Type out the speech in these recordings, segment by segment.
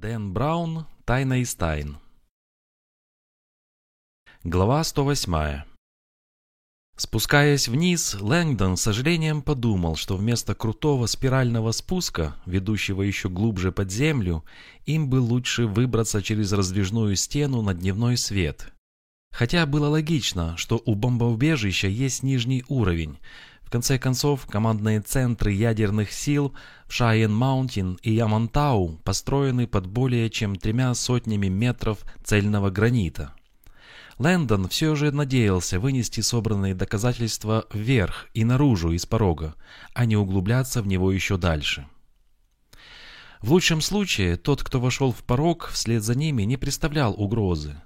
Дэн Браун, Тайна из тайн. Глава 108. Спускаясь вниз, Лэнгдон с сожалением подумал, что вместо крутого спирального спуска, ведущего еще глубже под землю, им бы лучше выбраться через раздвижную стену на дневной свет. Хотя было логично, что у бомбоубежища есть нижний уровень, в конце концов, командные центры ядерных сил в Шайен-Маунтин и Ямантау построены под более чем тремя сотнями метров цельного гранита. Лэнгдон все же надеялся вынести собранные доказательства вверх и наружу из порога, а не углубляться в него еще дальше. В лучшем случае, тот, кто вошел в порог, вслед за ними не представлял угрозы.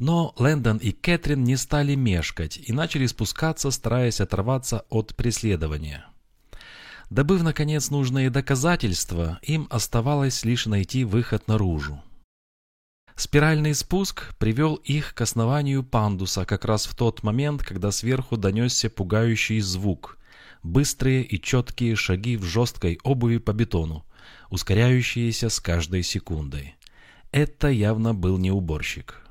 Но Лэнгдон и Кэтрин не стали мешкать и начали спускаться, стараясь оторваться от преследования. Добыв, наконец, нужные доказательства, им оставалось лишь найти выход наружу. Спиральный спуск привел их к основанию пандуса как раз в тот момент, когда сверху донесся пугающий звук. Быстрые и четкие шаги в жесткой обуви по бетону, ускоряющиеся с каждой секундой. Это явно был не уборщик.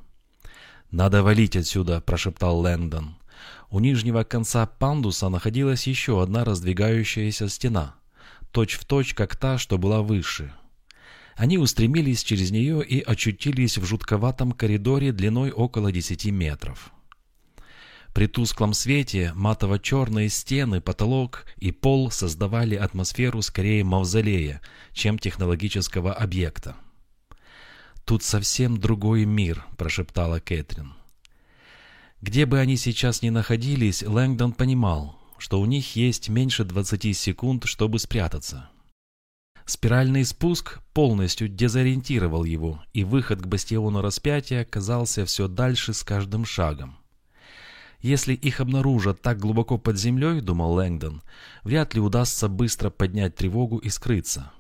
«Надо валить отсюда», – прошептал Лэндон. У нижнего конца пандуса находилась еще одна раздвигающаяся стена, точь-в-точь, точь, как та, что была выше. Они устремились через нее и очутились в жутковатом коридоре длиной около 10 метров. При тусклом свете матово-черные стены, потолок и пол создавали атмосферу скорее мавзолея, чем технологического объекта. «Тут совсем другой мир», – прошептала Кэтрин. Где бы они сейчас ни находились, Лэнгдон понимал, что у них есть меньше 20 секунд, чтобы спрятаться. Спиральный спуск полностью дезориентировал его, и выход к бастиону распятия казался все дальше с каждым шагом. Если их обнаружат так глубоко под землей, думал Лэнгдон, вряд ли удастся быстро поднять тревогу и скрыться.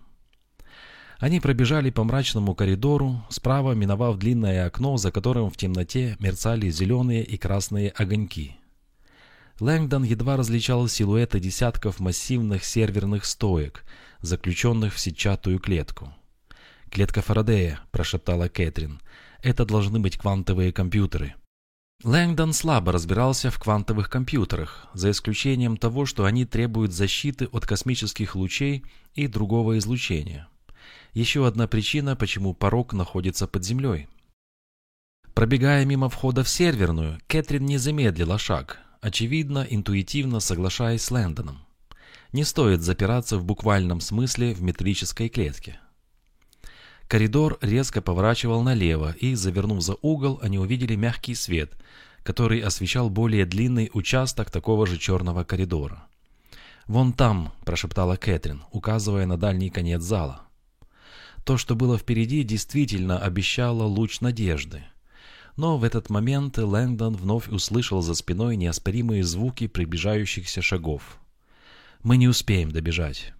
Они пробежали по мрачному коридору, справа миновав длинное окно, за которым в темноте мерцали зеленые и красные огоньки. Лэнгдон едва различал силуэты десятков массивных серверных стоек, заключенных в сетчатую клетку. «Клетка Фарадея», – прошептала Кэтрин. «Это должны быть квантовые компьютеры». Лэнгдон слабо разбирался в квантовых компьютерах, за исключением того, что они требуют защиты от космических лучей и другого излучения. Еще одна причина, почему порог находится под землей. Пробегая мимо входа в серверную, Кэтрин не замедлила шаг, очевидно, интуитивно соглашаясь с Лэндоном. Не стоит запираться в буквальном смысле в метрической клетке. Коридор резко поворачивал налево, и, завернув за угол, они увидели мягкий свет, который освещал более длинный участок такого же черного коридора. «Вон там», – прошептала Кэтрин, указывая на дальний конец зала. То, что было впереди, действительно обещало луч надежды. Но в этот момент Лэнгдон вновь услышал за спиной неоспоримые звуки приближающихся шагов. «Мы не успеем добежать».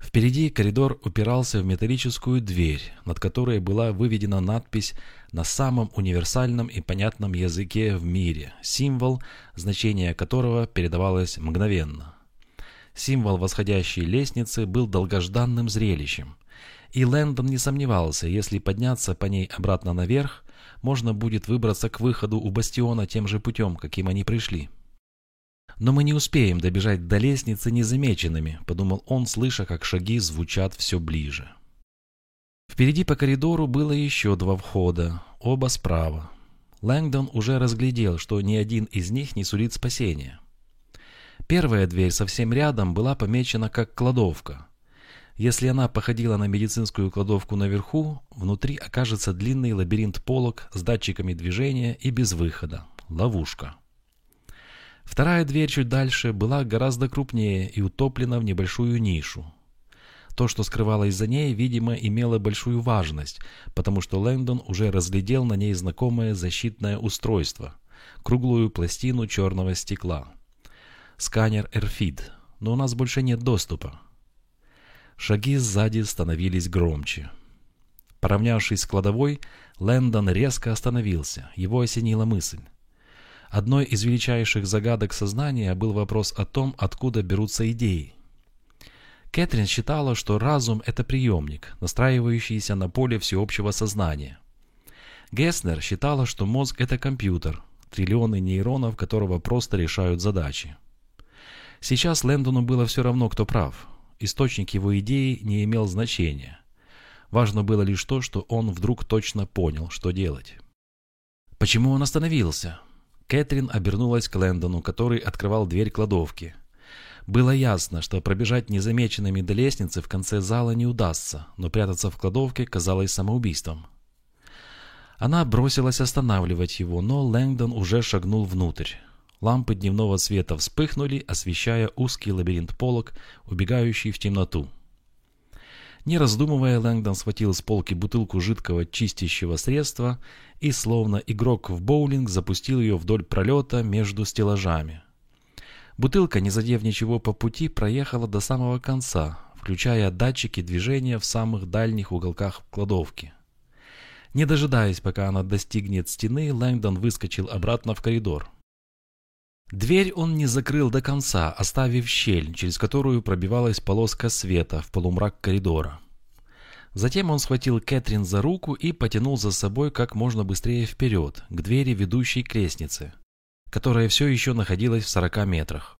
Впереди коридор упирался в металлическую дверь, над которой была выведена надпись на самом универсальном и понятном языке в мире, символ, значение которого передавалось мгновенно. Символ восходящей лестницы был долгожданным зрелищем. И Лэндон не сомневался, если подняться по ней обратно наверх, можно будет выбраться к выходу у бастиона тем же путем, каким они пришли. «Но мы не успеем добежать до лестницы незамеченными», — подумал он, слыша, как шаги звучат все ближе. Впереди по коридору было еще два входа, оба справа. Лэнгдон уже разглядел, что ни один из них не сулит спасения. Первая дверь совсем рядом была помечена как кладовка — если она походила на медицинскую кладовку наверху, внутри окажется длинный лабиринт полок с датчиками движения и без выхода. Ловушка. Вторая дверь чуть дальше была гораздо крупнее и утоплена в небольшую нишу. То, что скрывалось за ней, видимо, имело большую важность, потому что Лэндон уже разглядел на ней знакомое защитное устройство – круглую пластину черного стекла. Сканер RFID, но у нас больше нет доступа. Шаги сзади становились громче. Поравнявшись с кладовой, Лэндон резко остановился. Его осенила мысль. Одной из величайших загадок сознания был вопрос о том, откуда берутся идеи. Кэтрин считала, что разум – это приемник, настраивающийся на поле всеобщего сознания. Геснер считала, что мозг – это компьютер, триллионы нейронов которого просто решают задачи. Сейчас Лэндону было все равно, кто прав. Источник его идеи не имел значения. Важно было лишь то, что он вдруг точно понял, что делать. Почему он остановился? Кэтрин обернулась к Лэндону, который открывал дверь кладовки – было ясно, что пробежать незамеченными до лестницы в конце зала не удастся, но прятаться в кладовке казалось самоубийством. Она бросилась останавливать его, но Лэнгдон уже шагнул внутрь. Лампы дневного света вспыхнули, освещая узкий лабиринт полок, убегающий в темноту. Не раздумывая, Лэнгдон схватил с полки бутылку жидкого чистящего средства и, словно игрок в боулинг, запустил ее вдоль пролета между стеллажами. Бутылка, не задев ничего по пути, проехала до самого конца, включая датчики движения в самых дальних уголках кладовки. Не дожидаясь, пока она достигнет стены, Лэнгдон выскочил обратно в коридор. Дверь он не закрыл до конца, оставив щель, через которую пробивалась полоска света в полумрак коридора. Затем он схватил Кэтрин за руку и потянул за собой как можно быстрее вперед, к двери, ведущей к лестнице которая все еще находилась в 40 метрах.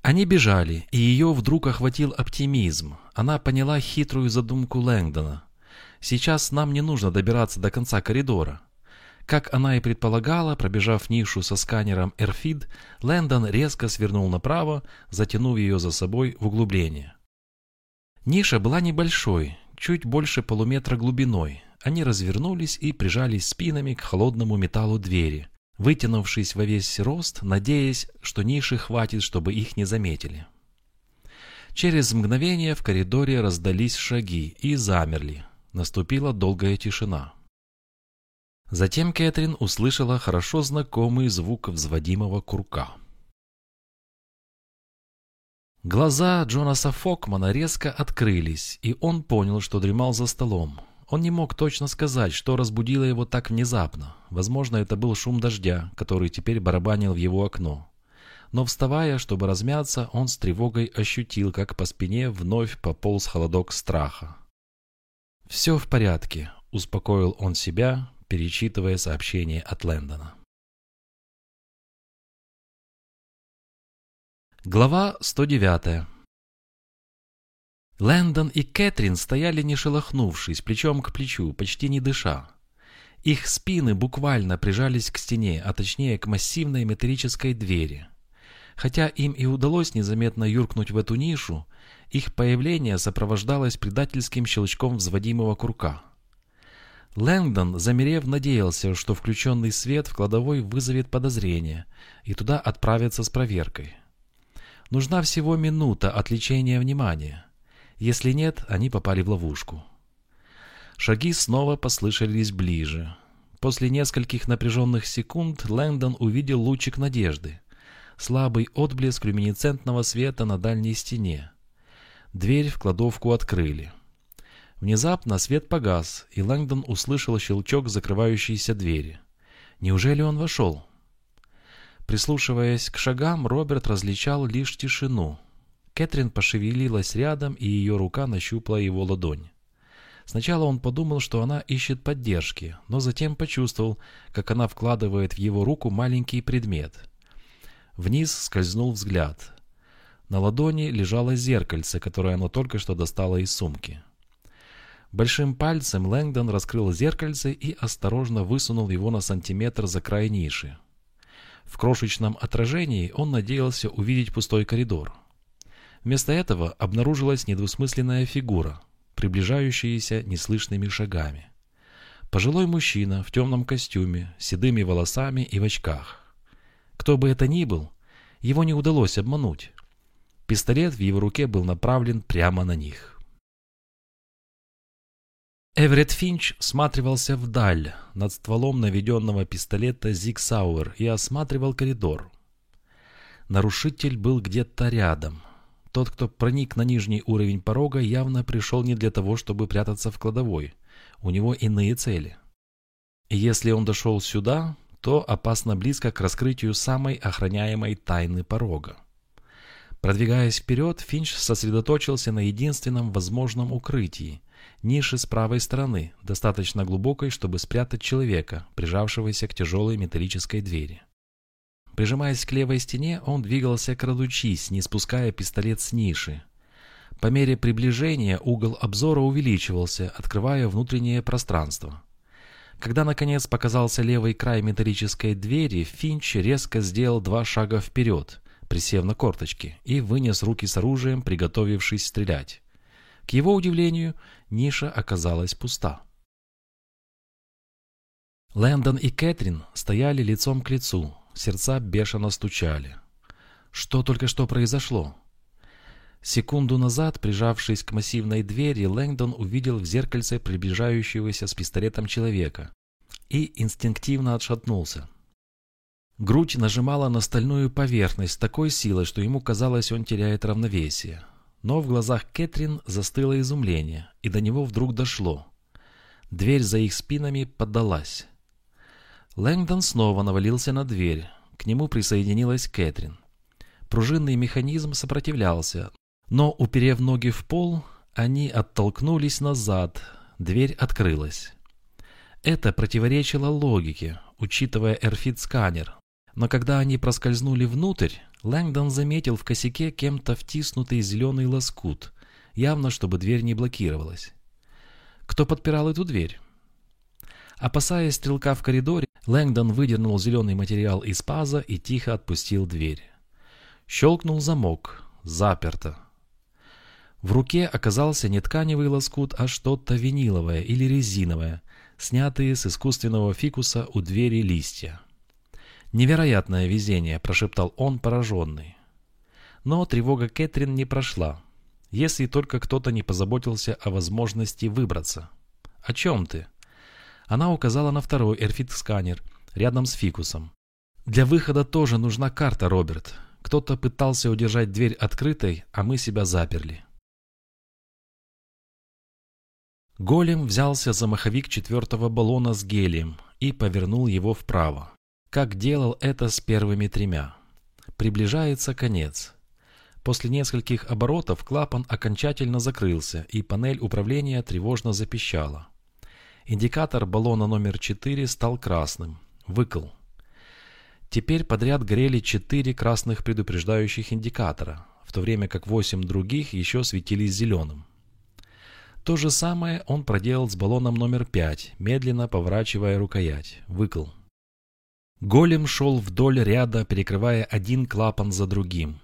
Они бежали, и ее вдруг охватил оптимизм. Она поняла хитрую задумку Лэнгдона. Сейчас нам не нужно добираться до конца коридора. Как она и предполагала, пробежав нишу со сканером AirFeed, Лэндон резко свернул направо, затянув ее за собой в углубление. Ниша была небольшой, чуть больше полуметра глубиной. Они развернулись и прижались спинами к холодному металлу двери, вытянувшись во весь рост, надеясь, что ниши хватит, чтобы их не заметили. Через мгновение в коридоре раздались шаги и замерли. Наступила долгая тишина. Затем Кэтрин услышала хорошо знакомый звук взводимого курка. Глаза Джонаса Фокмана резко открылись, и он понял, что дремал за столом. Он не мог точно сказать, что разбудило его так внезапно. Возможно, это был шум дождя, который теперь барабанил в его окно. Но вставая, чтобы размяться, он с тревогой ощутил, как по спине вновь пополз холодок страха. «Все в порядке», — успокоил он себя, перечитывая сообщение от Лэндона. Глава 109 Лэндон и Кэтрин стояли не шелохнувшись, плечом к плечу, почти не дыша. Их спины буквально прижались к стене, а точнее к массивной металлической двери. Хотя им и удалось незаметно юркнуть в эту нишу, их появление сопровождалось предательским щелчком взводимого курка. Лэнгдон, замерев, надеялся, что включенный свет в кладовой вызовет подозрение, и туда отправятся с проверкой. Нужна всего минута отвлечения внимания. Если нет, они попали в ловушку. Шаги снова послышались ближе. После нескольких напряженных секунд Лэндон увидел лучик надежды. Слабый отблеск люминесцентного света на дальней стене. Дверь в кладовку открыли. Внезапно свет погас, и Лэнгдон услышал щелчок закрывающейся двери. Неужели он вошел? Прислушиваясь к шагам, Роберт различал лишь тишину. Кэтрин пошевелилась рядом, и ее рука нащупала его ладонь. Сначала он подумал, что она ищет поддержки, но затем почувствовал, как она вкладывает в его руку маленький предмет. Вниз скользнул взгляд. На ладони лежало зеркальце, которое она только что достала из сумки. Большим пальцем Лэнгдон раскрыл зеркальце и осторожно высунул его на сантиметр за край ниши. В крошечном отражении он надеялся увидеть пустой коридор. Вместо этого обнаружилась недвусмысленная фигура, приближающаяся неслышными шагами. Пожилой мужчина в темном костюме, седыми волосами и в очках. Кто бы это ни был, его не удалось обмануть. Пистолет в его руке был направлен прямо на них. Эверетт Финч всматривался вдаль, над стволом наведенного пистолета Зиг Сауэр и осматривал коридор. Нарушитель был где-то рядом, тот, кто проник на нижний уровень порога, явно пришел не для того, чтобы прятаться в кладовой. У него иные цели. Если он дошел сюда, то опасно близко к раскрытию самой охраняемой тайны порога. Продвигаясь вперед, Финч сосредоточился на единственном возможном укрытии – нише с правой стороны, достаточно глубокой, чтобы спрятать человека, прижавшегося к тяжелой металлической двери. Прижимаясь к левой стене, он двигался крадучись, не спуская пистолет с ниши. По мере приближения угол обзора увеличивался, открывая внутреннее пространство. Когда, наконец, показался левый край металлической двери, Финч резко сделал два шага вперед, присев на корточки, и вынес руки с оружием, приготовившись стрелять. К его удивлению, ниша оказалась пуста. Лэндон и Кэтрин стояли лицом к лицу, сердца бешено стучали. Что только что произошло? Секунду назад, прижавшись к массивной двери, Лэнгдон увидел в зеркальце приближающегося с пистолетом человека и инстинктивно отшатнулся. Грудь нажимала на стальную поверхность с такой силой, что ему казалось, он теряет равновесие. Но в глазах Кэтрин застыло изумление, и до него вдруг дошло. Дверь за их спинами поддалась. Лэнгдон снова навалился на дверь. К нему присоединилась Кэтрин. Пружинный механизм сопротивлялся, но, уперев ноги в пол, они оттолкнулись назад, дверь открылась. Это противоречило логике, учитывая RFID-сканер. Но когда они проскользнули внутрь, Лэнгдон заметил в косяке кем-то втиснутый зеленый лоскут, явно чтобы дверь не блокировалась. Кто подпирал эту дверь? Опасаясь стрелка в коридоре, Лэнгдон выдернул зеленый материал из паза и тихо отпустил дверь. Щелкнул замок. Заперто. В руке оказался не тканевый лоскут, а что-то виниловое или резиновое, снятые с искусственного фикуса у двери листья. «Невероятное везение», – прошептал он, пораженный. Но тревога Кэтрин не прошла, если только кто-то не позаботился о возможности выбраться. «О чем ты?» Она указала на второй RFID-сканер, рядом с фикусом. «Для выхода тоже нужна карта, Роберт. Кто-то пытался удержать дверь открытой, а мы себя заперли». Голем взялся за маховик четвертого баллона с гелием и повернул его вправо, как делал это с первыми тремя. Приближается конец. После нескольких оборотов клапан окончательно закрылся, и панель управления тревожно запищала. Индикатор баллона номер 4 стал красным. Выкл. Теперь подряд горели четыре красных предупреждающих индикатора, в то время как восемь других еще светились зеленым. То же самое он проделал с баллоном номер 5, медленно поворачивая рукоять. Выкл. Голем шел вдоль ряда, перекрывая один клапан за другим.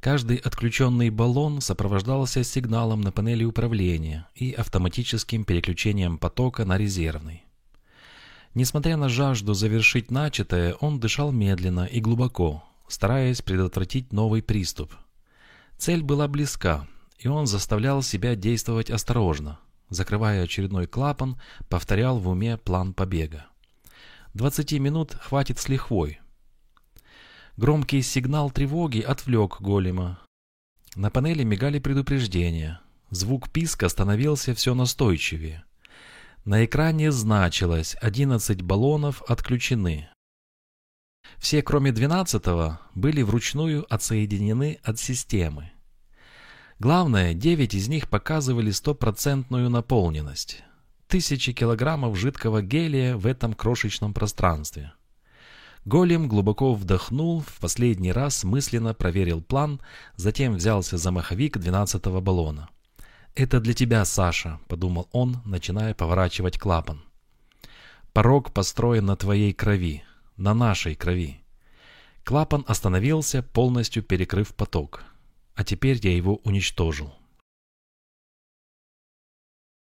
Каждый отключенный баллон сопровождался сигналом на панели управления и автоматическим переключением потока на резервный. Несмотря на жажду завершить начатое, он дышал медленно и глубоко, стараясь предотвратить новый приступ. Цель была близка, и он заставлял себя действовать осторожно. Закрывая очередной клапан, повторял в уме план побега. Двадцати минут хватит с лихвой. Громкий сигнал тревоги отвлек голема. На панели мигали предупреждения. Звук писка становился все настойчивее. На экране значилось 11 баллонов отключены. Все, кроме 12 были вручную отсоединены от системы. Главное, 9 из них показывали стопроцентную наполненность. Тысячи килограммов жидкого гелия в этом крошечном пространстве. Голем глубоко вдохнул, в последний раз мысленно проверил план, затем взялся за маховик 12-го баллона. «Это для тебя, Саша», — подумал он, начиная поворачивать клапан. «Порог построен на твоей крови, на нашей крови». Клапан остановился, полностью перекрыв поток а теперь я его уничтожил.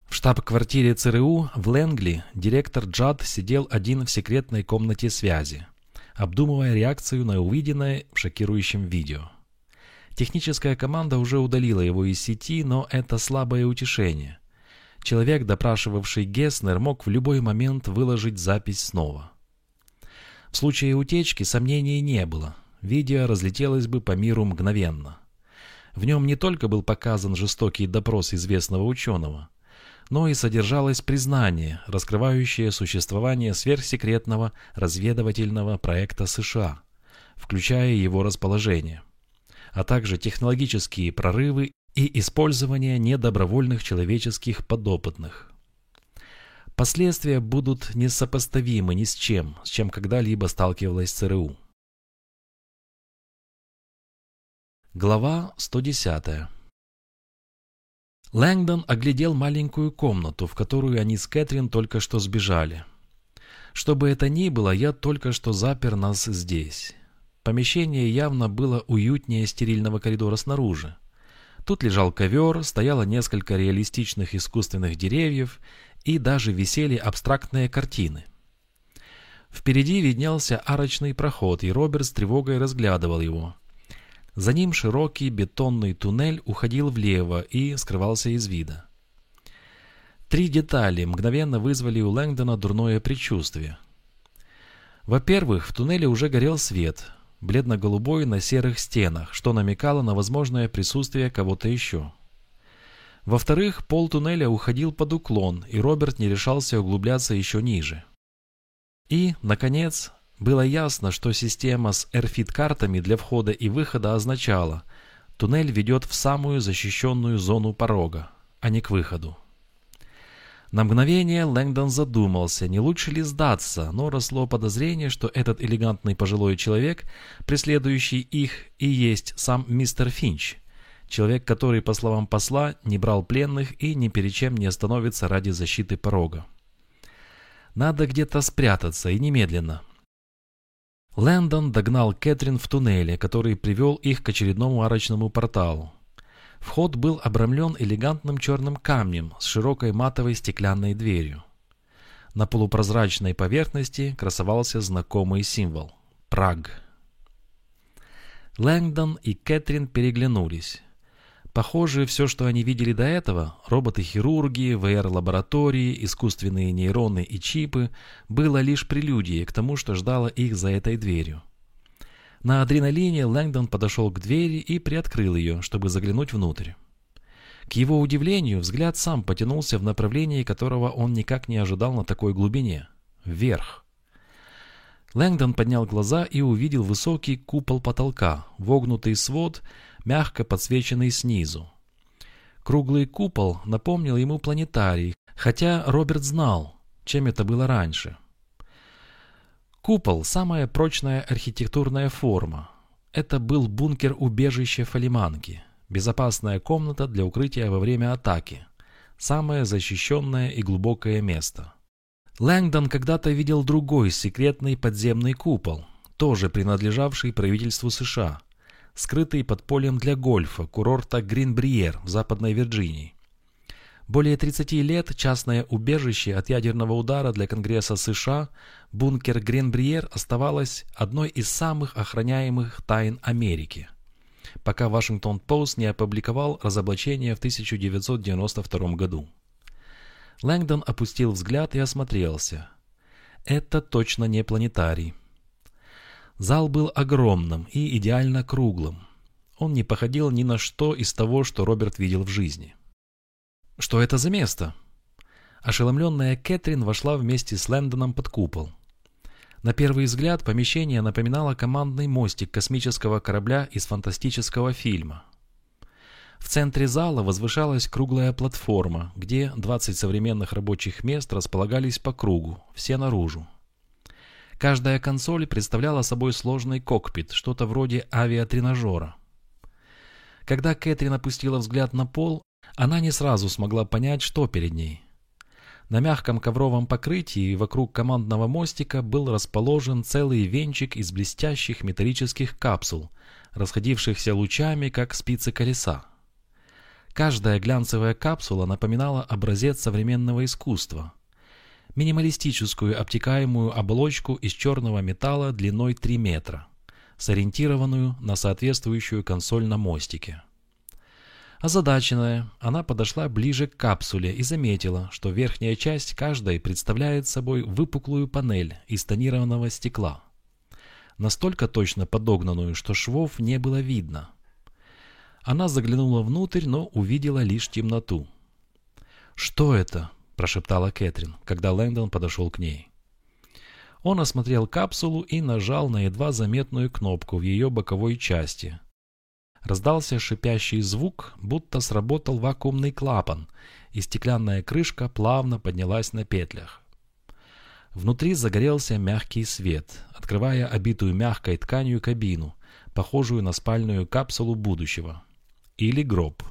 В штаб-квартире ЦРУ в Лэнгли директор Джад сидел один в секретной комнате связи, обдумывая реакцию на увиденное в шокирующем видео. Техническая команда уже удалила его из сети, но это слабое утешение. Человек, допрашивавший Геснер, мог в любой момент выложить запись снова. В случае утечки сомнений не было. Видео разлетелось бы по миру мгновенно. В нем не только был показан жестокий допрос известного ученого, но и содержалось признание, раскрывающее существование сверхсекретного разведывательного проекта США, включая его расположение. а также технологические прорывы и использование недобровольных человеческих подопытных. Последствия будут несопоставимы ни с чем, с чем когда-либо сталкивалась ЦРУ. Глава 110 Лэнгдон оглядел маленькую комнату, в которую они с Кэтрин только что сбежали. Что бы это ни было, я только что запер нас здесь. Помещение явно было уютнее стерильного коридора снаружи. Тут лежал ковер, стояло несколько реалистичных искусственных деревьев и даже висели абстрактные картины. Впереди виднелся арочный проход, и Роберт с тревогой разглядывал его. За ним широкий бетонный туннель уходил влево и скрывался из вида. Три детали мгновенно вызвали у Лэнгдона дурное предчувствие. Во-первых, в туннеле уже горел свет, бледно-голубой на серых стенах, что намекало на возможное присутствие кого-то еще. Во-вторых, пол туннеля уходил под уклон, и Роберт не решался углубляться еще ниже. И, наконец, было ясно, что система с эрфит-картами для входа и выхода означала, туннель ведет в самую защищенную зону порога, а не к выходу. На мгновение Лэнгдон задумался, не лучше ли сдаться, но росло подозрение, что этот элегантный пожилой человек, преследующий их, и есть сам мистер Финч. Человек, который, по словам посла, не брал пленных и ни перед чем не остановится ради защиты порога. Надо где-то спрятаться, и немедленно. Лэндон догнал Кэтрин в туннеле, который привел их к очередному арочному порталу. Вход был обрамлен элегантным черным камнем с широкой матовой стеклянной дверью. На полупрозрачной поверхности красовался знакомый символ – Праг. Лэнгдон и Кэтрин переглянулись. Похоже, все, что они видели до этого – роботы-хирурги, ВР-лаборатории, искусственные нейроны и чипы – было лишь прелюдией к тому, что ждало их за этой дверью. На адреналине Лэнгдон подошел к двери и приоткрыл ее, чтобы заглянуть внутрь. К его удивлению, взгляд сам потянулся в направлении, которого он никак не ожидал на такой глубине – вверх. Лэнгдон поднял глаза и увидел высокий купол потолка, вогнутый свод, мягко подсвеченный снизу. Круглый купол напомнил ему планетарий, хотя Роберт знал, чем это было раньше – Купол – самая прочная архитектурная форма. Это был бункер-убежище Фалиманки, безопасная комната для укрытия во время атаки, самое защищенное и глубокое место. Лэнгдон когда-то видел другой секретный подземный купол, тоже принадлежавший правительству США, скрытый под полем для гольфа курорта Гринбриер в Западной Вирджинии. Более 30 лет частное убежище от ядерного удара для Конгресса США, бункер Гренбриер оставалось одной из самых охраняемых тайн Америки, пока Вашингтон-Пост не опубликовал разоблачение в 1992 году. Лэнгдон опустил взгляд и осмотрелся. Это точно не планетарий. Зал был огромным и идеально круглым. Он не походил ни на что из того, что Роберт видел в жизни. «Что это за место?» Ошеломленная Кэтрин вошла вместе с Лэндоном под купол. На первый взгляд помещение напоминало командный мостик космического корабля из фантастического фильма. В центре зала возвышалась круглая платформа, где 20 современных рабочих мест располагались по кругу, все наружу. Каждая консоль представляла собой сложный кокпит, что-то вроде авиатренажера. Когда Кэтрин опустила взгляд на пол, она не сразу смогла понять, что перед ней. На мягком ковровом покрытии вокруг командного мостика был расположен целый венчик из блестящих металлических капсул, расходившихся лучами, как спицы колеса. Каждая глянцевая капсула напоминала образец современного искусства. Минималистическую обтекаемую оболочку из черного металла длиной 3 метра, сориентированную на соответствующую консоль на мостике. Озадаченная, она подошла ближе к капсуле и заметила, что верхняя часть каждой представляет собой выпуклую панель из тонированного стекла. Настолько точно подогнанную, что швов не было видно. Она заглянула внутрь, но увидела лишь темноту. «Что это?» – прошептала Кэтрин, когда Лэндон подошел к ней. Он осмотрел капсулу и нажал на едва заметную кнопку в ее боковой части – раздался шипящий звук, будто сработал вакуумный клапан, и стеклянная крышка плавно поднялась на петлях. Внутри загорелся мягкий свет, открывая обитую мягкой тканью кабину, похожую на спальную капсулу будущего. Или гроб.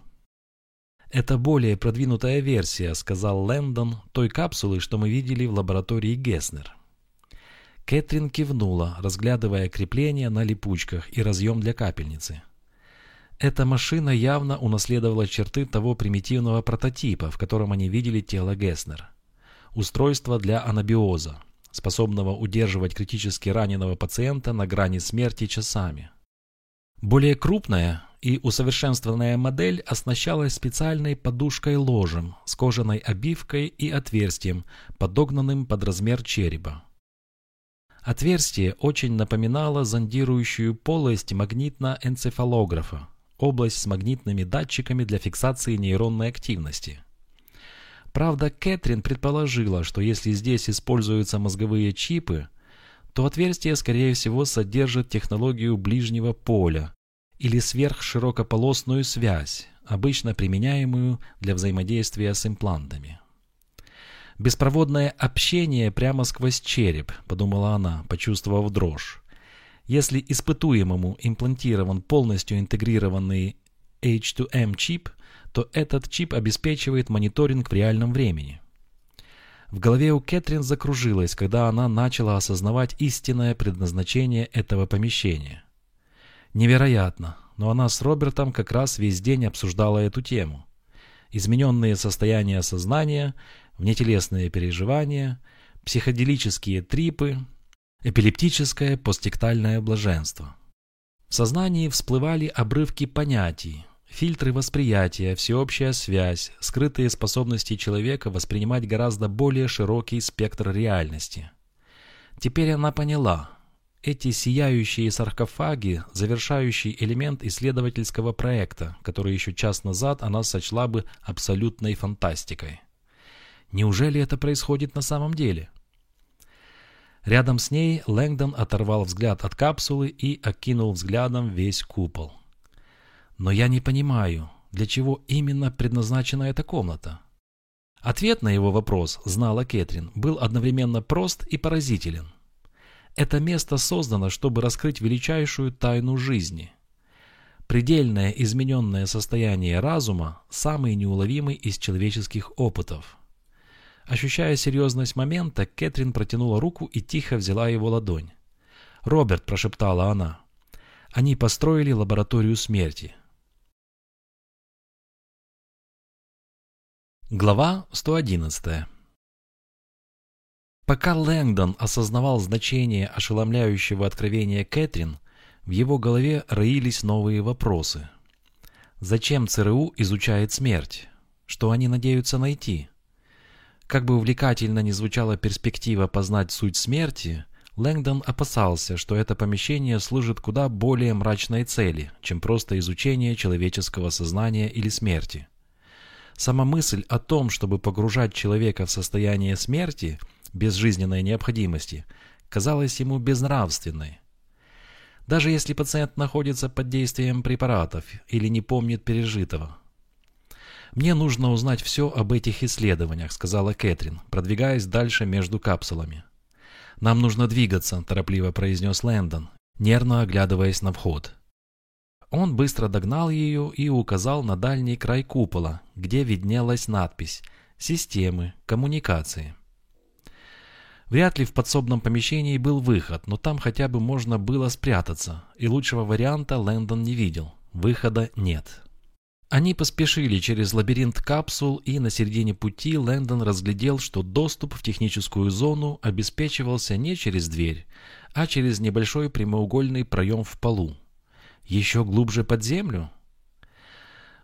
«Это более продвинутая версия», — сказал Лэндон, той капсулы, что мы видели в лаборатории Геснер. Кэтрин кивнула, разглядывая крепление на липучках и разъем для капельницы. Эта машина явно унаследовала черты того примитивного прототипа, в котором они видели тело Геснер. Устройство для анабиоза, способного удерживать критически раненого пациента на грани смерти часами. Более крупная и усовершенствованная модель оснащалась специальной подушкой-ложем с кожаной обивкой и отверстием, подогнанным под размер черепа. Отверстие очень напоминало зондирующую полость магнитно-энцефалографа, область с магнитными датчиками для фиксации нейронной активности. Правда, Кэтрин предположила, что если здесь используются мозговые чипы, то отверстие, скорее всего, содержит технологию ближнего поля или сверхширокополосную связь, обычно применяемую для взаимодействия с имплантами. «Беспроводное общение прямо сквозь череп», — подумала она, почувствовав дрожь. Если испытуемому имплантирован полностью интегрированный H2M чип, то этот чип обеспечивает мониторинг в реальном времени. В голове у Кэтрин закружилось, когда она начала осознавать истинное предназначение этого помещения. Невероятно, но она с Робертом как раз весь день обсуждала эту тему. Измененные состояния сознания, внетелесные переживания, психоделические трипы, Эпилептическое посттектальное блаженство. В сознании всплывали обрывки понятий, фильтры восприятия, всеобщая связь, скрытые способности человека воспринимать гораздо более широкий спектр реальности. Теперь она поняла, эти сияющие саркофаги – завершающий элемент исследовательского проекта, который еще час назад она сочла бы абсолютной фантастикой. Неужели это происходит на самом деле? Рядом с ней Лэнгдон оторвал взгляд от капсулы и окинул взглядом весь купол. «Но я не понимаю, для чего именно предназначена эта комната?» Ответ на его вопрос, знала Кэтрин, был одновременно прост и поразителен. Это место создано, чтобы раскрыть величайшую тайну жизни. Предельное измененное состояние разума – самый неуловимый из человеческих опытов – Ощущая серьезность момента, Кэтрин протянула руку и тихо взяла его ладонь. «Роберт», — прошептала она, — «они построили лабораторию смерти». Глава 111 Пока Лэнгдон осознавал значение ошеломляющего откровения Кэтрин, в его голове роились новые вопросы. Зачем ЦРУ изучает смерть? Что они надеются найти? Как бы увлекательно ни звучала перспектива познать суть смерти, Лэнгдон опасался, что это помещение служит куда более мрачной цели, чем просто изучение человеческого сознания или смерти. Сама мысль о том, чтобы погружать человека в состояние смерти без жизненной необходимости, казалась ему безнравственной. Даже если пациент находится под действием препаратов или не помнит пережитого – «Мне нужно узнать все об этих исследованиях», — сказала Кэтрин, продвигаясь дальше между капсулами. «Нам нужно двигаться», — торопливо произнес Лэндон, нервно оглядываясь на вход. Он быстро догнал ее и указал на дальний край купола, где виднелась надпись «Системы, коммуникации». Вряд ли в подсобном помещении был выход, но там хотя бы можно было спрятаться, и лучшего варианта Лэндон не видел. Выхода нет. Они поспешили через лабиринт капсул, и на середине пути Лэндон разглядел, что доступ в техническую зону обеспечивался не через дверь, а через небольшой прямоугольный проем в полу. Еще глубже под землю?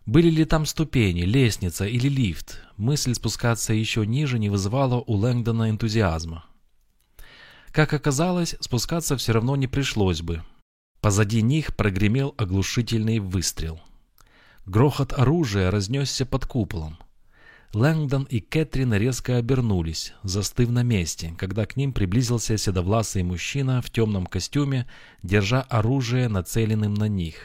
Были ли там ступени, лестница или лифт? Мысль спускаться еще ниже не вызывала у Лэнгдона энтузиазма. Как оказалось, спускаться все равно не пришлось бы. Позади них прогремел оглушительный выстрел – Грохот оружия разнесся под куполом. Лэнгдон и Кэтрин резко обернулись, застыв на месте, когда к ним приблизился седовласый мужчина в темном костюме, держа оружие, нацеленным на них.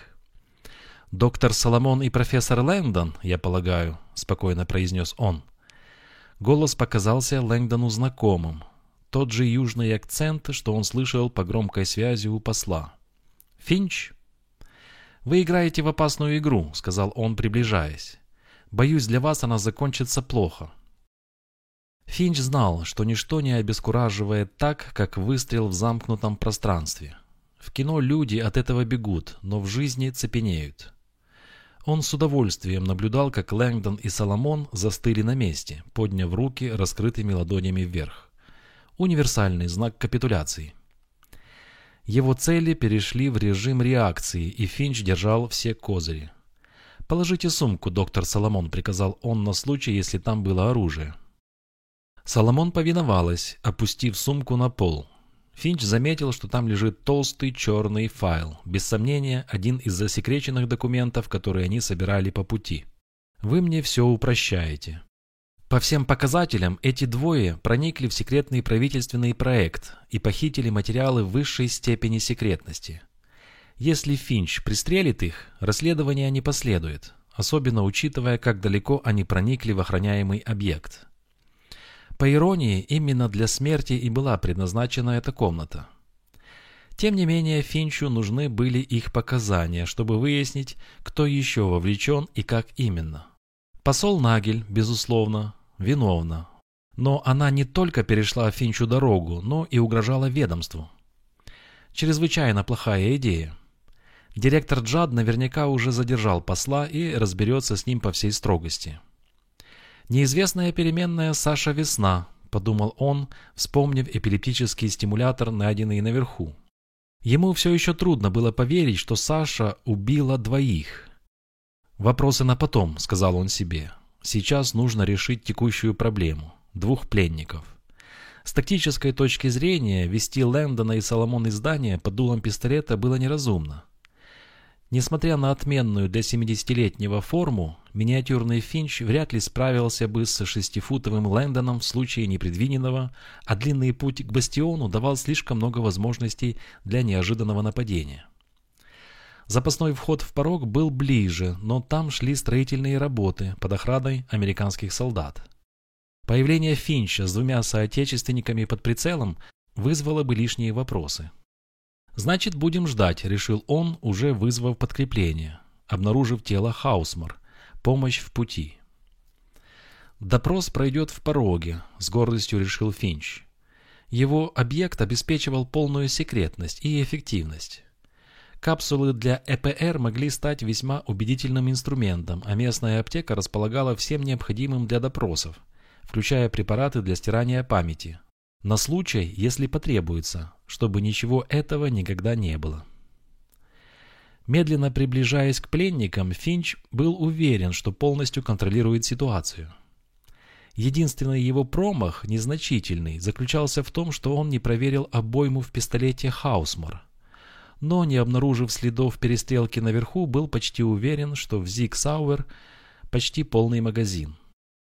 «Доктор Соломон и профессор Лэнгдон, я полагаю», — спокойно произнес он. Голос показался Лэнгдону знакомым. Тот же южный акцент, что он слышал по громкой связи у посла. «Финч?» «Вы играете в опасную игру», — сказал он, приближаясь. «Боюсь, для вас она закончится плохо». Финч знал, что ничто не обескураживает так, как выстрел в замкнутом пространстве. В кино люди от этого бегут, но в жизни цепенеют. Он с удовольствием наблюдал, как Лэнгдон и Соломон застыли на месте, подняв руки раскрытыми ладонями вверх. Универсальный знак капитуляции. Его цели перешли в режим реакции, и Финч держал все козыри. «Положите сумку, доктор Соломон», — приказал он на случай, если там было оружие. Соломон повиновалась, опустив сумку на пол. Финч заметил, что там лежит толстый черный файл, без сомнения, один из засекреченных документов, которые они собирали по пути. Вы мне все упрощаете. По всем показателям, эти двое проникли в секретный правительственный проект и похитили материалы высшей степени секретности. Если Финч пристрелит их, расследование не последует, особенно учитывая, как далеко они проникли в охраняемый объект. По иронии, именно для смерти и была предназначена эта комната. Тем не менее, Финчу нужны были их показания, чтобы выяснить, кто еще вовлечен и как именно. Посол Нагель, безусловно, виновна. Но она не только перешла Финчу дорогу, но и угрожала ведомству. Чрезвычайно плохая идея. Директор Джад наверняка уже задержал посла и разберется с ним по всей строгости. «Неизвестная переменная Саша Весна», — подумал он, вспомнив эпилептический стимулятор, найденный наверху. Ему все еще трудно было поверить, что Саша убила двоих. «Вопросы на потом», — сказал он себе. «Сейчас нужно решить текущую проблему. Двух пленников». С тактической точки зрения вести Лэндона и Соломон из здания под дулом пистолета было неразумно. Несмотря на отменную для 70-летнего форму, миниатюрный Финч вряд ли справился бы с шестифутовым Лэндоном в случае непредвиденного, а длинный путь к бастиону давал слишком много возможностей для неожиданного нападения. Запасной вход в порог был ближе, но там шли строительные работы под охраной американских солдат. Появление Финча с двумя соотечественниками под прицелом вызвало бы лишние вопросы. «Значит, будем ждать», — решил он, уже вызвав подкрепление, обнаружив тело Хаусмар. Помощь в пути. Допрос пройдет в пороге, с гордостью решил Финч. Его объект обеспечивал полную секретность и эффективность. Капсулы для ЭПР могли стать весьма убедительным инструментом, а местная аптека располагала всем необходимым для допросов, включая препараты для стирания памяти, на случай, если потребуется, чтобы ничего этого никогда не было. Медленно приближаясь к пленникам, Финч был уверен, что полностью контролирует ситуацию. Единственный его промах, незначительный, заключался в том, что он не проверил обойму в пистолете Хаусмар. Но, не обнаружив следов перестрелки наверху, был почти уверен, что в Зиг Сауэр почти полный магазин.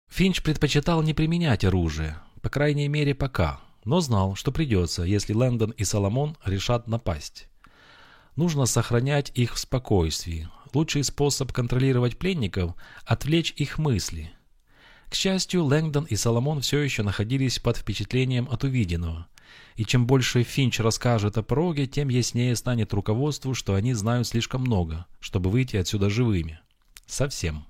Финч предпочитал не применять оружие, по крайней мере пока, но знал, что придется, если Лэндон и Соломон решат напасть. Нужно сохранять их в спокойствии. Лучший способ контролировать пленников – отвлечь их мысли. К счастью, Лэнгдон и Соломон все еще находились под впечатлением от увиденного. И чем больше Финч расскажет о пороге, тем яснее станет руководству, что они знают слишком много, чтобы выйти отсюда живыми. Совсем.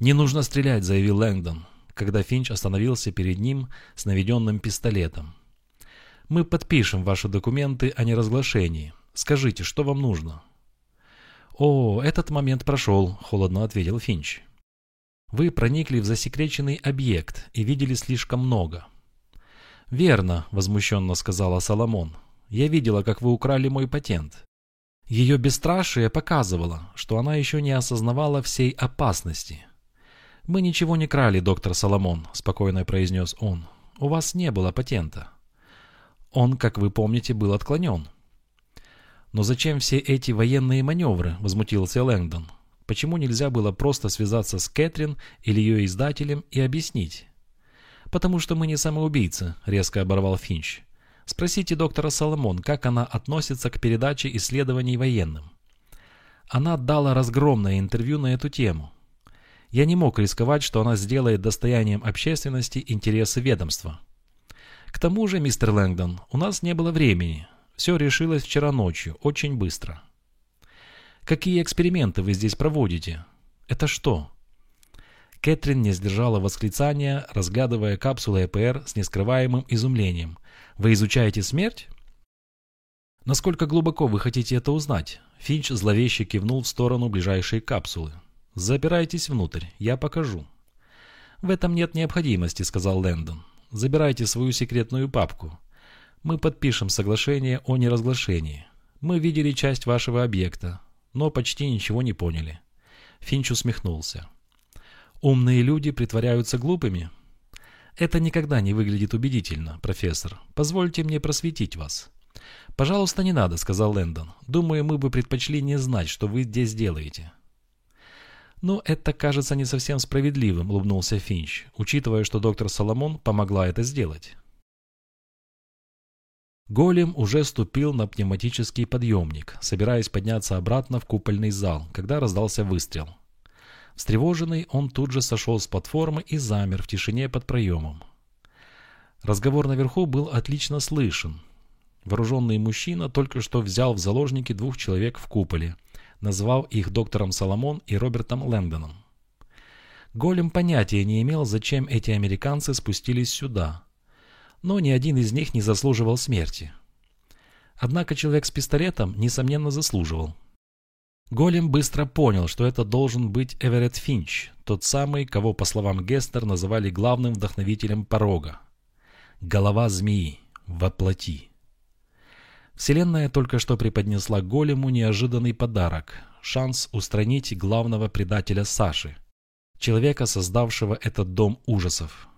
«Не нужно стрелять», — заявил Лэнгдон когда Финч остановился перед ним с наведенным пистолетом. «Мы подпишем ваши документы о неразглашении. Скажите, что вам нужно?» «О, этот момент прошел», — холодно ответил Финч. «Вы проникли в засекреченный объект и видели слишком много». «Верно», — возмущенно сказала Соломон. «Я видела, как вы украли мой патент». Ее бесстрашие показывало, что она еще не осознавала всей опасности — «Мы ничего не крали, доктор Соломон», — спокойно произнес он. «У вас не было патента». Он, как вы помните, был отклонен. «Но зачем все эти военные маневры?» — возмутился Лэнгдон. «Почему нельзя было просто связаться с Кэтрин или ее издателем и объяснить?» «Потому что мы не самоубийцы», — резко оборвал Финч. «Спросите доктора Соломон, как она относится к передаче исследований военным». Она дала разгромное интервью на эту тему. Я не мог рисковать, что она сделает достоянием общественности интересы ведомства. К тому же, мистер Лэнгдон, у нас не было времени. Все решилось вчера ночью, очень быстро. Какие эксперименты вы здесь проводите? Это что? Кэтрин не сдержала восклицания, разглядывая капсулы ЭПР с нескрываемым изумлением. Вы изучаете смерть? Насколько глубоко вы хотите это узнать? Финч зловеще кивнул в сторону ближайшей капсулы. «Забирайтесь внутрь, я покажу». «В этом нет необходимости», — сказал Лэндон. «Забирайте свою секретную папку. Мы подпишем соглашение о неразглашении. Мы видели часть вашего объекта, но почти ничего не поняли». Финч усмехнулся. «Умные люди притворяются глупыми?» «Это никогда не выглядит убедительно, профессор. Позвольте мне просветить вас». «Пожалуйста, не надо», — сказал Лэндон. «Думаю, мы бы предпочли не знать, что вы здесь делаете». «Ну, это кажется не совсем справедливым», — улыбнулся Финч, учитывая, что доктор Соломон помогла это сделать. Голем уже ступил на пневматический подъемник, собираясь подняться обратно в купольный зал, когда раздался выстрел. Встревоженный, он тут же сошел с платформы и замер в тишине под проемом. Разговор наверху был отлично слышен, Вооруженный мужчина только что взял в заложники двух человек в куполе, назвав их доктором Соломон и Робертом Лэнгдоном. Голем понятия не имел, зачем эти американцы спустились сюда, но ни один из них не заслуживал смерти. Однако человек с пистолетом, несомненно, заслуживал. Голем быстро понял, что это должен быть Эверетт Финч, тот самый, кого, по словам Гестер, называли главным вдохновителем порога. Голова змеи. Воплоти. Вселенная только что преподнесла голему неожиданный подарок – шанс устранить главного предателя Саши, человека, создавшего этот дом ужасов.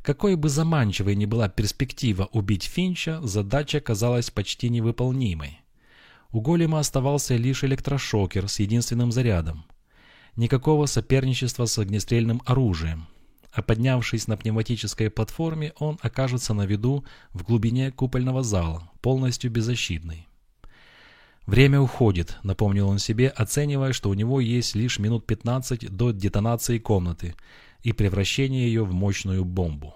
Какой бы заманчивой ни была перспектива убить Финча, задача казалась почти невыполнимой. У голема оставался лишь электрошокер с единственным зарядом. Никакого соперничества с огнестрельным оружием – а поднявшись на пневматической платформе, он окажется на виду в глубине купольного зала, полностью беззащитный. «Время уходит», — напомнил он себе, оценивая, что у него есть лишь минут 15 до детонации комнаты и превращения ее в мощную бомбу.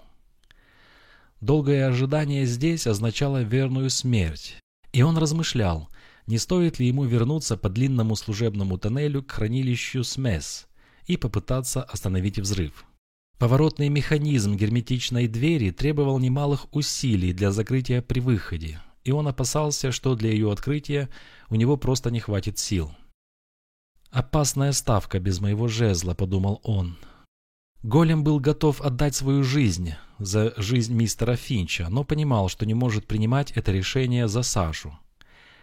Долгое ожидание здесь означало верную смерть, и он размышлял, не стоит ли ему вернуться по длинному служебному тоннелю к хранилищу СМЭС и попытаться остановить взрыв. Поворотный механизм герметичной двери требовал немалых усилий для закрытия при выходе, и он опасался, что для ее открытия у него просто не хватит сил. «Опасная ставка без моего жезла», — подумал он. Голем был готов отдать свою жизнь за жизнь мистера Финча, но понимал, что не может принимать это решение за Сашу.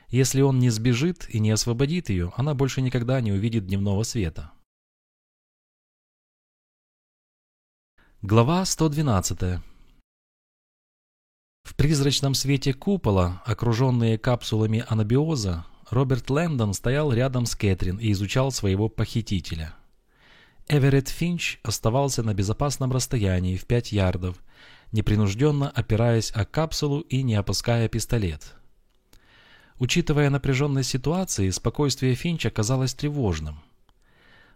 Если он не сбежит и не освободит ее, она больше никогда не увидит дневного света. Глава 112 В призрачном свете купола, окруженные капсулами анабиоза, Роберт Лэндон стоял рядом с Кэтрин и изучал своего похитителя. Эверетт Финч оставался на безопасном расстоянии в 5 ярдов, непринужденно опираясь о капсулу и не опуская пистолет. Учитывая напряженность ситуации, спокойствие Финча казалось тревожным.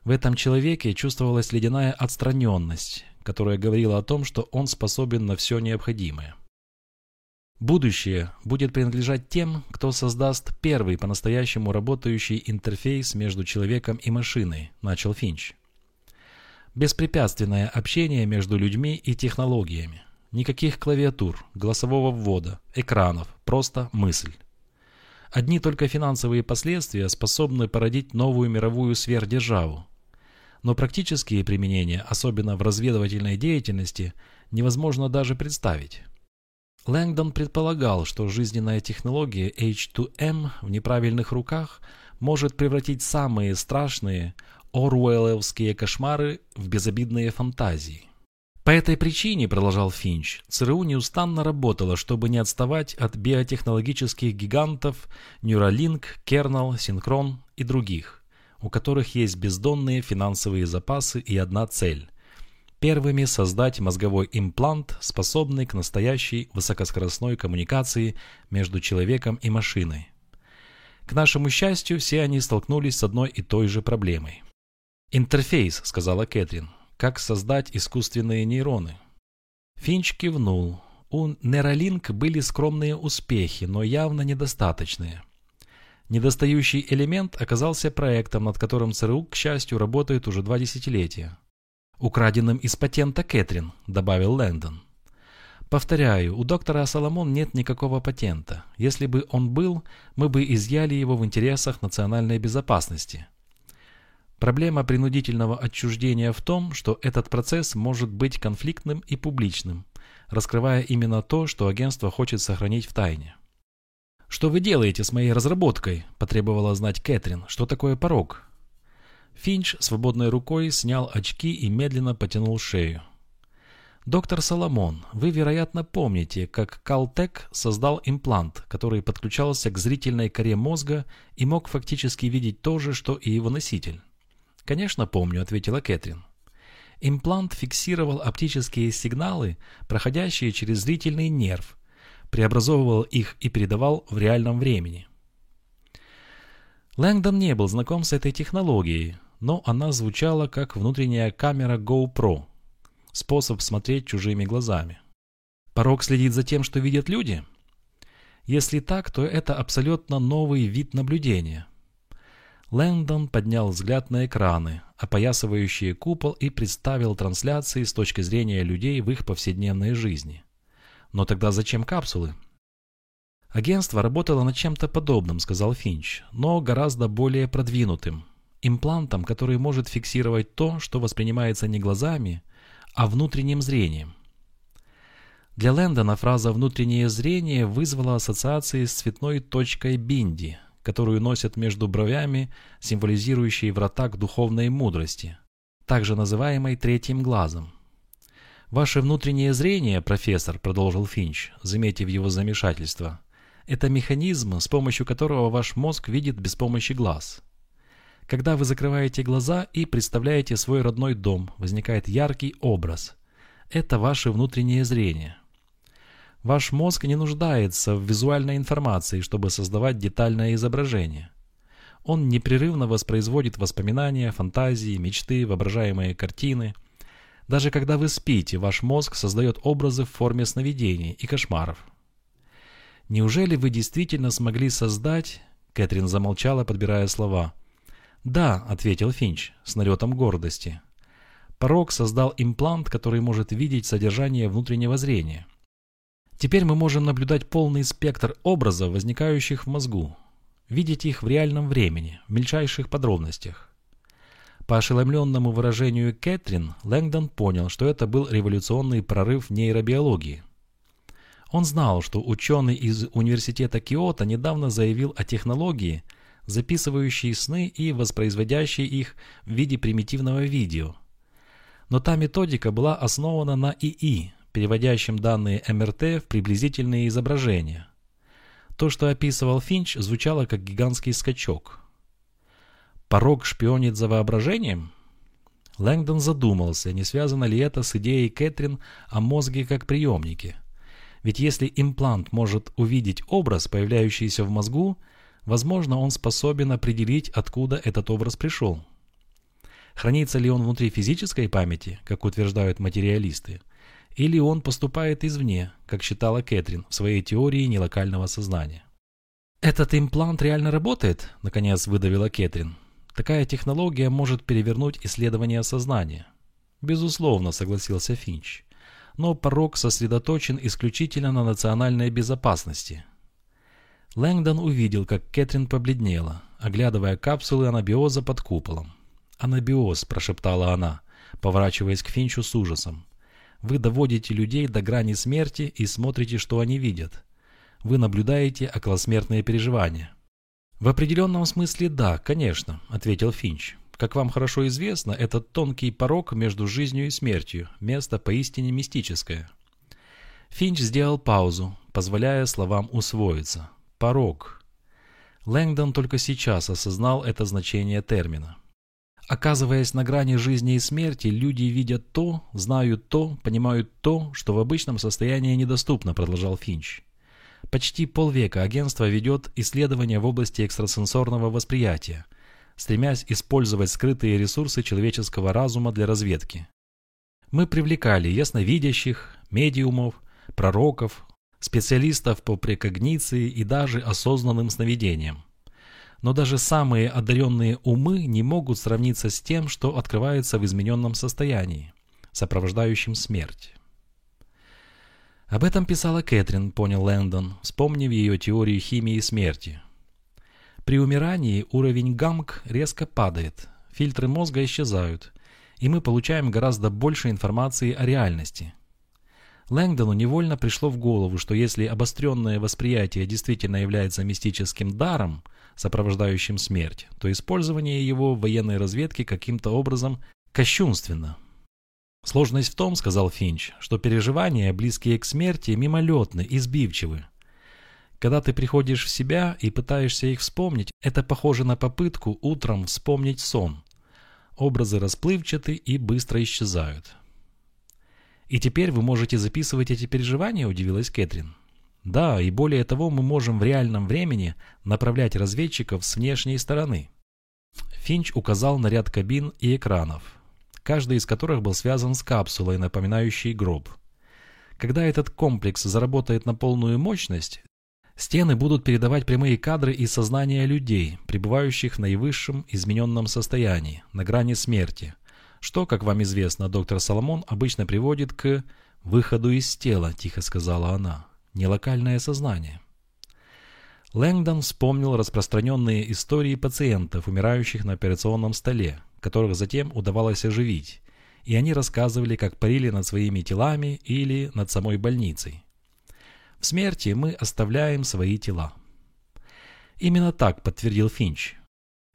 В этом человеке чувствовалась ледяная отстраненность, которая говорила о том, что он способен на все необходимое. Будущее будет принадлежать тем, кто создаст первый по-настоящему работающий интерфейс между человеком и машиной, начал Финч. Беспрепятственное общение между людьми и технологиями. Никаких клавиатур, голосового ввода, экранов, просто мысль. Одни только финансовые последствия способны породить новую мировую сверхдержаву, но практические применения, особенно в разведывательной деятельности, невозможно даже представить. Лэнгдон предполагал, что жизненная технология H2M в неправильных руках может превратить самые страшные оруэлловские кошмары в безобидные фантазии. По этой причине, продолжал Финч, ЦРУ неустанно работала, чтобы не отставать от биотехнологических гигантов Neuralink, Kernel, Synchron и других у которых есть бездонные финансовые запасы и одна цель – первыми создать мозговой имплант, способный к настоящей высокоскоростной коммуникации между человеком и машиной. К нашему счастью, все они столкнулись с одной и той же проблемой. «Интерфейс», — сказала Кэтрин. «Как создать искусственные нейроны?» Финч кивнул. У Neuralink были скромные успехи, но явно недостаточные. Недостающий элемент оказался проектом, над которым ЦРУ, к счастью, работает уже два десятилетия. «Украденным из патента Кэтрин», — добавил Лэндон. Повторяю, у доктора Соломон нет никакого патента. Если бы он был, мы бы изъяли его в интересах национальной безопасности. Проблема принудительного отчуждения в том, что этот процесс может быть конфликтным и публичным, раскрывая именно то, что агентство хочет сохранить в тайне. «Что вы делаете с моей разработкой?» – потребовала знать Кэтрин. «Что такое порог?» Финч свободной рукой снял очки и медленно потянул шею. Доктор Соломон, вы, вероятно, помните, как Калтек создал имплант, который подключался к зрительной коре мозга и мог фактически видеть то же, что и его носитель. «Конечно помню», — ответила Кэтрин. Имплант фиксировал оптические сигналы, проходящие через зрительный нерв, преобразовывал их и передавал в реальном времени. Лэнгдон не был знаком с этой технологией, но она звучала как внутренняя камера GoPro — способ смотреть чужими глазами. Порог следит за тем, что видят люди? Если так, то это абсолютно новый вид наблюдения. Лэндон поднял взгляд на экраны, опоясывающие купол, и представил трансляции с точки зрения людей в их повседневной жизни. Но тогда зачем капсулы? Агентство работало над чем-то подобным, сказал Финч, но гораздо более продвинутым. Имплантом, который может фиксировать то, что воспринимается не глазами, а внутренним зрением. Для Лэндона фраза «внутреннее зрение» вызвала ассоциации с цветной точкой бинди, которую носят между бровями, символизирующей врата к духовной мудрости, также называемой третьим глазом. «Ваше внутреннее зрение, профессор», — продолжил Финч, заметив его замешательство, — «это механизм, с помощью которого ваш мозг видит без помощи глаз. Когда вы закрываете глаза и представляете свой родной дом, возникает яркий образ. Это ваше внутреннее зрение. Ваш мозг не нуждается в визуальной информации, чтобы создавать детальное изображение. Он непрерывно воспроизводит воспоминания, фантазии, мечты, воображаемые картины. Даже когда вы спите, ваш мозг создает образы в форме сновидений и кошмаров. Неужели вы действительно смогли создать... Кэтрин замолчала, подбирая слова – «Да», — ответил Финч с налетом гордости. Порог создал имплант, который может видеть содержание внутреннего зрения. Теперь мы можем наблюдать полный спектр образов, возникающих в мозгу, видеть их в реальном времени, в мельчайших подробностях. По ошеломленному выражению Кэтрин, Лэнгдон понял, что это был революционный прорыв в нейробиологии. Он знал, что ученый из университета Киото недавно заявил о технологии – записывающие сны и воспроизводящие их в виде примитивного видео. Но та методика была основана на ИИ, переводящем данные МРТ в приблизительные изображения. То, что описывал Финч, звучало как гигантский скачок. Порог шпионит за воображением? Лэнгдон задумался, не связано ли это с идеей Кэтрин о мозге как приемнике. Ведь если имплант может увидеть образ, появляющийся в мозгу, Возможно, он способен определить, откуда этот образ пришел. Хранится ли он внутри физической памяти, как утверждают материалисты, или он поступает извне, как считала Кэтрин в своей теории нелокального сознания. «Этот имплант реально работает?» – наконец выдавила Кэтрин. «Такая технология может перевернуть исследование сознания». «Безусловно», – согласился Финч. «Но порог сосредоточен исключительно на национальной безопасности – Лэнгдон увидел, как Кэтрин побледнела, оглядывая капсулы анабиоза под куполом. «Анабиоз», – прошептала она, поворачиваясь к Финчу с ужасом. «Вы доводите людей до грани смерти и смотрите, что они видят. Вы наблюдаете околосмертные переживания». «В определенном смысле да, конечно», – ответил Финч. «Как вам хорошо известно, этот тонкий порог между жизнью и смертью, место поистине мистическое». Финч сделал паузу, позволяя словам усвоиться. Порог. Лэнгдон только сейчас осознал это значение термина. Оказываясь на грани жизни и смерти, люди видят то, знают то, понимают то, что в обычном состоянии недоступно, продолжал Финч. Почти полвека агентство ведет исследования в области экстрасенсорного восприятия, стремясь использовать скрытые ресурсы человеческого разума для разведки. Мы привлекали ясновидящих, медиумов, пророков, специалистов по прекогниции и даже осознанным сновидениям. Но даже самые одаренные умы не могут сравниться с тем, что открывается в измененном состоянии, сопровождающем смерть. Об этом писала Кэтрин, понял Лэндон, вспомнив ее теорию химии смерти. При умирании уровень гамк резко падает, фильтры мозга исчезают, и мы получаем гораздо больше информации о реальности. Лэнгдону невольно пришло в голову, что если обостренное восприятие действительно является мистическим даром, сопровождающим смерть, то использование его в военной разведке каким-то образом кощунственно. «Сложность в том, — сказал Финч, — что переживания, близкие к смерти, мимолетны и сбивчивы. Когда ты приходишь в себя и пытаешься их вспомнить, это похоже на попытку утром вспомнить сон. Образы расплывчаты и быстро исчезают. «И теперь вы можете записывать эти переживания?» – удивилась Кэтрин. «Да, и более того, мы можем в реальном времени направлять разведчиков с внешней стороны». Финч указал на ряд кабин и экранов, каждый из которых был связан с капсулой, напоминающей гроб. Когда этот комплекс заработает на полную мощность, Стены будут передавать прямые кадры из сознания людей, пребывающих в наивысшем измененном состоянии, на грани смерти, что, как вам известно, доктор Соломон обычно приводит к «выходу из тела», тихо сказала она, «нелокальное сознание». Лэнгдон вспомнил распространенные истории пациентов, умирающих на операционном столе, которых затем удавалось оживить, и они рассказывали, как парили над своими телами или над самой больницей. В смерти мы оставляем свои тела. Именно так подтвердил Финч.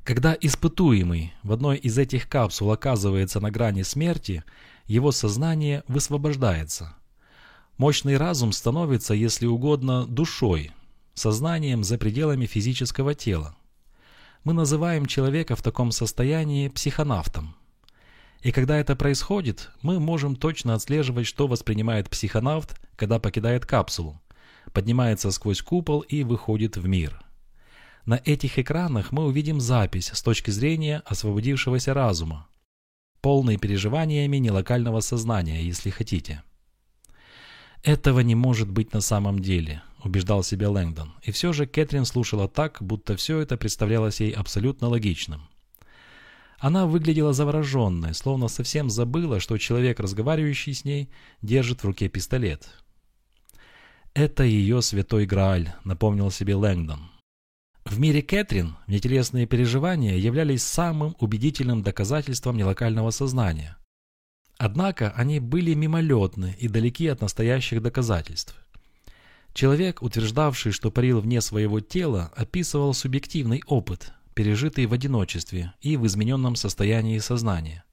Когда испытуемый в одной из этих капсул оказывается на грани смерти, его сознание высвобождается. Мощный разум становится, если угодно, душой, сознанием за пределами физического тела. Мы называем человека в таком состоянии психонавтом. И когда это происходит, мы можем точно отслеживать, что воспринимает психонавт, когда покидает капсулу, поднимается сквозь купол и выходит в мир. На этих экранах мы увидим запись с точки зрения освободившегося разума, полной переживаниями нелокального сознания, если хотите. «Этого не может быть на самом деле», – убеждал себя Лэнгдон. И все же Кэтрин слушала так, будто все это представлялось ей абсолютно логичным. Она выглядела завороженной, словно совсем забыла, что человек, разговаривающий с ней, держит в руке пистолет. «Это ее святой Грааль», — напомнил себе Лэнгдон. В мире Кэтрин внетелесные переживания являлись самым убедительным доказательством нелокального сознания. Однако они были мимолетны и далеки от настоящих доказательств. Человек, утверждавший, что парил вне своего тела, описывал субъективный опыт, пережитый в одиночестве и в измененном состоянии сознания.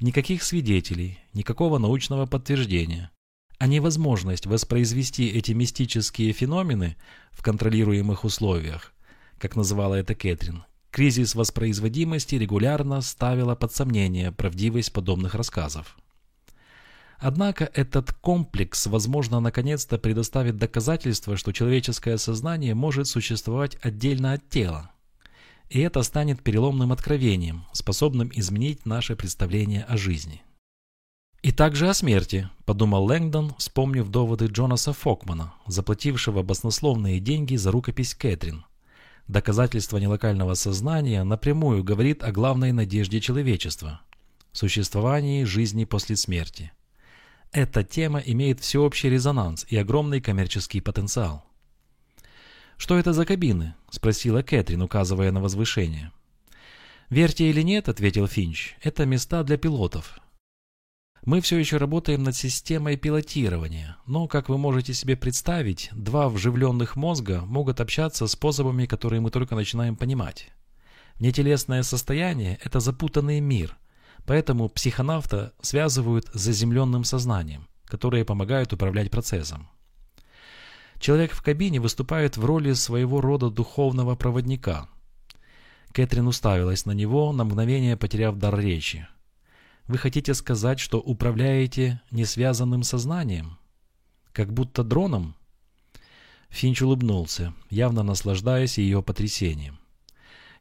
Никаких свидетелей, никакого научного подтверждения – а невозможность воспроизвести эти мистические феномены в контролируемых условиях, как называла это Кэтрин, кризис воспроизводимости регулярно ставила под сомнение правдивость подобных рассказов. Однако этот комплекс, возможно, наконец-то предоставит доказательство, что человеческое сознание может существовать отдельно от тела. И это станет переломным откровением, способным изменить наше представление о жизни. «И также о смерти», – подумал Лэнгдон, вспомнив доводы Джонаса Фокмана, заплатившего баснословные деньги за рукопись Кэтрин. Доказательство нелокального сознания напрямую говорит о главной надежде человечества – существовании жизни после смерти. Эта тема имеет всеобщий резонанс и огромный коммерческий потенциал. «Что это за кабины?» – спросила Кэтрин, указывая на возвышение. «Верьте или нет», – ответил Финч, – «это места для пилотов, мы все еще работаем над системой пилотирования, но, как вы можете себе представить, два вживленных мозга могут общаться способами, которые мы только начинаем понимать. Нетелесное состояние – это запутанный мир, поэтому психонавта связывают с заземленным сознанием, которое помогает управлять процессом. Человек в кабине выступает в роли своего рода духовного проводника. Кэтрин уставилась на него, на мгновение потеряв дар речи. Вы хотите сказать, что управляете несвязанным сознанием? Как будто дроном? Финч улыбнулся, явно наслаждаясь ее потрясением.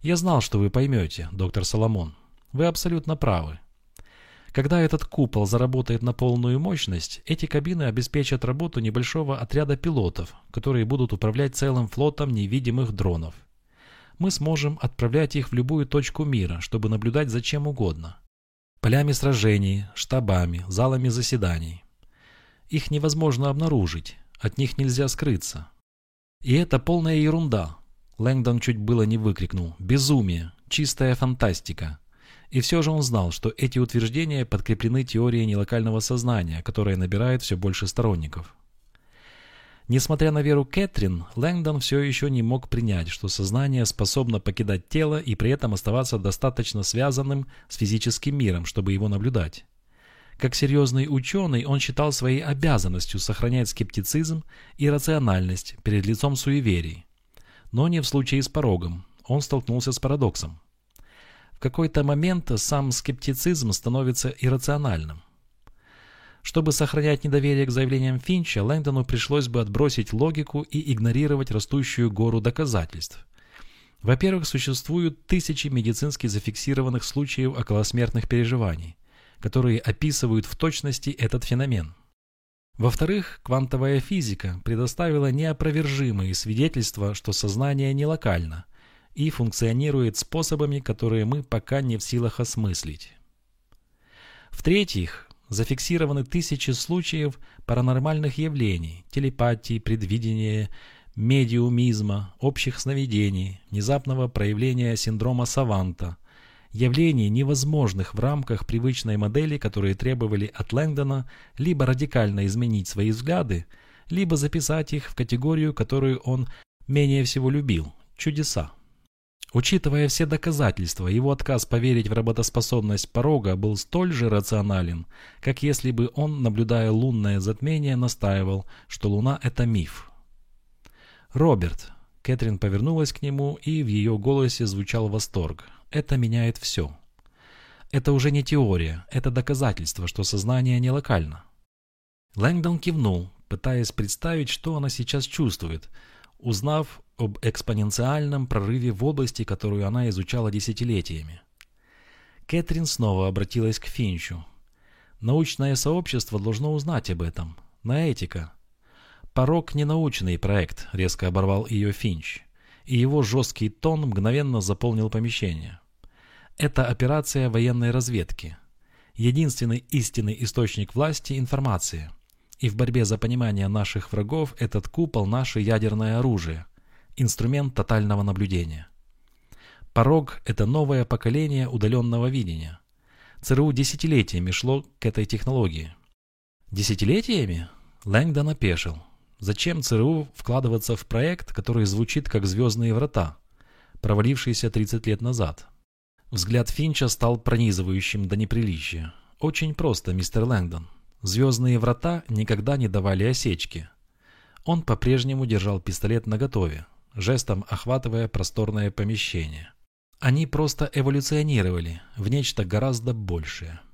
«Я знал, что вы поймете, доктор Соломон. Вы абсолютно правы. Когда этот купол заработает на полную мощность, эти кабины обеспечат работу небольшого отряда пилотов, которые будут управлять целым флотом невидимых дронов. Мы сможем отправлять их в любую точку мира, чтобы наблюдать за чем угодно. Полями сражений, штабами, залами заседаний. Их невозможно обнаружить, от них нельзя скрыться. И это полная ерунда. Лэнгдон чуть было не выкрикнул. Безумие, чистая фантастика. И все же он знал, что эти утверждения подкреплены теорией нелокального сознания, которая набирает все больше сторонников. Несмотря на веру Кэтрин, Лэнгдон все еще не мог принять, что сознание способно покидать тело и при этом оставаться достаточно связанным с физическим миром, чтобы его наблюдать. Как серьезный ученый, он считал своей обязанностью сохранять скептицизм и рациональность перед лицом суеверий. Но не в случае с порогом. Он столкнулся с парадоксом. В какой-то момент сам скептицизм становится иррациональным. Чтобы сохранять недоверие к заявлениям Финча, Лэнгдону пришлось бы отбросить логику и игнорировать растущую гору доказательств. Во-первых, существуют тысячи медицински зафиксированных случаев околосмертных переживаний, которые описывают в точности этот феномен. Во-вторых, квантовая физика предоставила неопровержимые свидетельства, что сознание не локально – и функционирует способами, которые мы пока не в силах осмыслить. В-третьих, зафиксированы тысячи случаев паранормальных явлений, телепатии, предвидения, медиумизма, общих сновидений, внезапного проявления синдрома Саванта, явлений, невозможных в рамках привычной модели, которые требовали от Лэнгдона либо радикально изменить свои взгляды, либо записать их в категорию, которую он менее всего любил – чудеса. Учитывая все доказательства, его отказ поверить в работоспособность порога был столь же рационален, как если бы он, наблюдая лунное затмение, настаивал, что Луна – это миф. «Роберт», – Кэтрин повернулась к нему, и в ее голосе звучал восторг, – «это меняет все». Это уже не теория, это доказательство, что сознание не локально. Лэнгдон кивнул, пытаясь представить, что она сейчас чувствует – узнав об экспоненциальном прорыве в области, которую она изучала десятилетиями. Кэтрин снова обратилась к Финчу. «Научное сообщество должно узнать об этом. На этика». «Порог – не научный проект», – резко оборвал ее Финч, и его жесткий тон мгновенно заполнил помещение. «Это операция военной разведки. Единственный истинный источник власти – информация. И в борьбе за понимание наших врагов этот купол – наше ядерное оружие, инструмент тотального наблюдения. Порог – это новое поколение удаленного видения. ЦРУ десятилетиями шло к этой технологии. Десятилетиями? Лэнгдон опешил. Зачем ЦРУ вкладываться в проект, который звучит как «Звездные врата», провалившийся 30 лет назад? Взгляд Финча стал пронизывающим до неприличия. Очень просто, мистер Лэнгдон. Звездные врата никогда не давали осечки. Он по-прежнему держал пистолет наготове, жестом охватывая просторное помещение. Они просто эволюционировали в нечто гораздо большее –